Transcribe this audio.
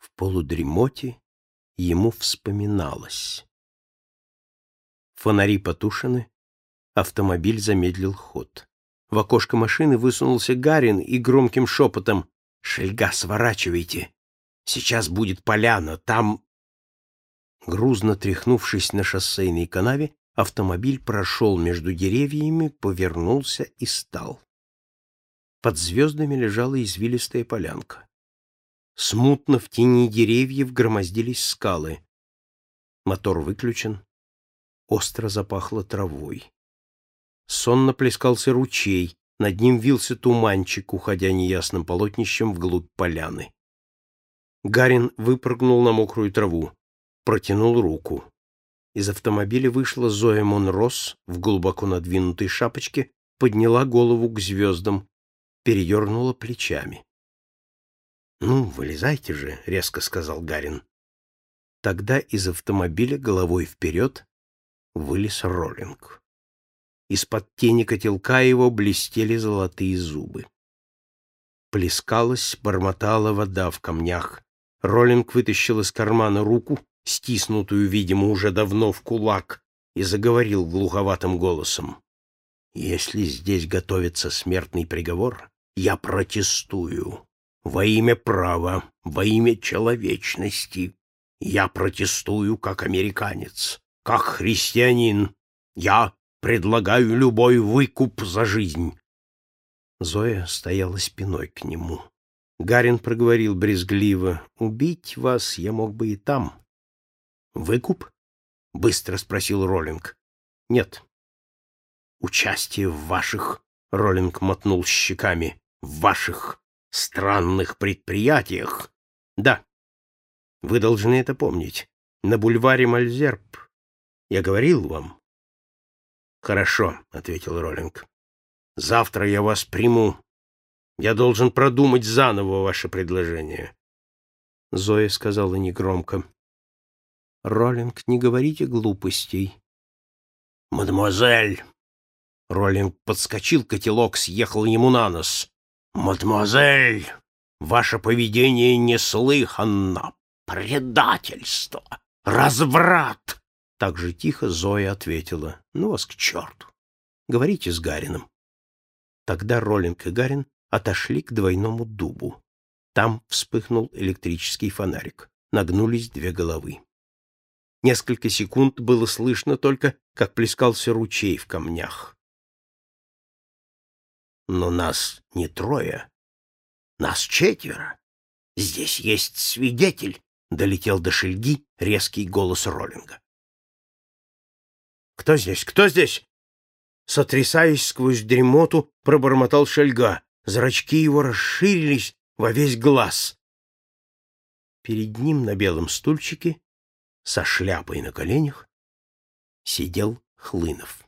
В полудремоте ему вспоминалось. Фонари потушены, автомобиль замедлил ход. В окошко машины высунулся Гарин и громким шепотом «Шельга, сворачивайте! Сейчас будет поляна, там...» Грузно тряхнувшись на шоссейной канаве, автомобиль прошел между деревьями, повернулся и стал. Под звездами лежала извилистая полянка. Смутно в тени деревьев громоздились скалы. Мотор выключен. Остро запахло травой. Сонно плескался ручей, над ним вился туманчик, уходя неясным полотнищем вглубь поляны. Гарин выпрыгнул на мокрую траву, протянул руку. Из автомобиля вышла Зоя Монрос в глубоко надвинутой шапочке, подняла голову к звездам, передернула плечами. — Ну, вылезайте же, — резко сказал Гарин. Тогда из автомобиля головой вперед вылез Роллинг. Из-под тени котелка его блестели золотые зубы. Плескалась, бормотала вода в камнях. Роллинг вытащил из кармана руку, стиснутую, видимо, уже давно в кулак, и заговорил глуховатым голосом. «Если здесь готовится смертный приговор, я протестую. Во имя права, во имя человечности. Я протестую как американец, как христианин. Я Предлагаю любой выкуп за жизнь. Зоя стояла спиной к нему. Гарин проговорил брезгливо. «Убить вас я мог бы и там». «Выкуп?» — быстро спросил Роллинг. «Нет». «Участие в ваших...» — Роллинг мотнул щеками. «В ваших странных предприятиях?» «Да. Вы должны это помнить. На бульваре Мальзерб. Я говорил вам, Хорошо, ответил Роллинг. Завтра я вас приму. Я должен продумать заново ваше предложение. Зоя сказала негромко. Роллинг, не говорите глупостей. Мадемуазель! Роллинг подскочил, котелок съехал ему на нос. Мадемуазель, ваше поведение неслыханно. Предательство, разврат. Так же тихо Зоя ответила. «Ну вас к черту! Говорите с Гарином». Тогда Роллинг и Гарин отошли к двойному дубу. Там вспыхнул электрический фонарик. Нагнулись две головы. Несколько секунд было слышно только, как плескался ручей в камнях. «Но нас не трое. Нас четверо. Здесь есть свидетель», — долетел до шельги резкий голос Роллинга. «Кто здесь? Кто здесь?» Сотрясаясь сквозь дремоту, пробормотал Шельга. Зрачки его расширились во весь глаз. Перед ним на белом стульчике, со шляпой на коленях, сидел Хлынов.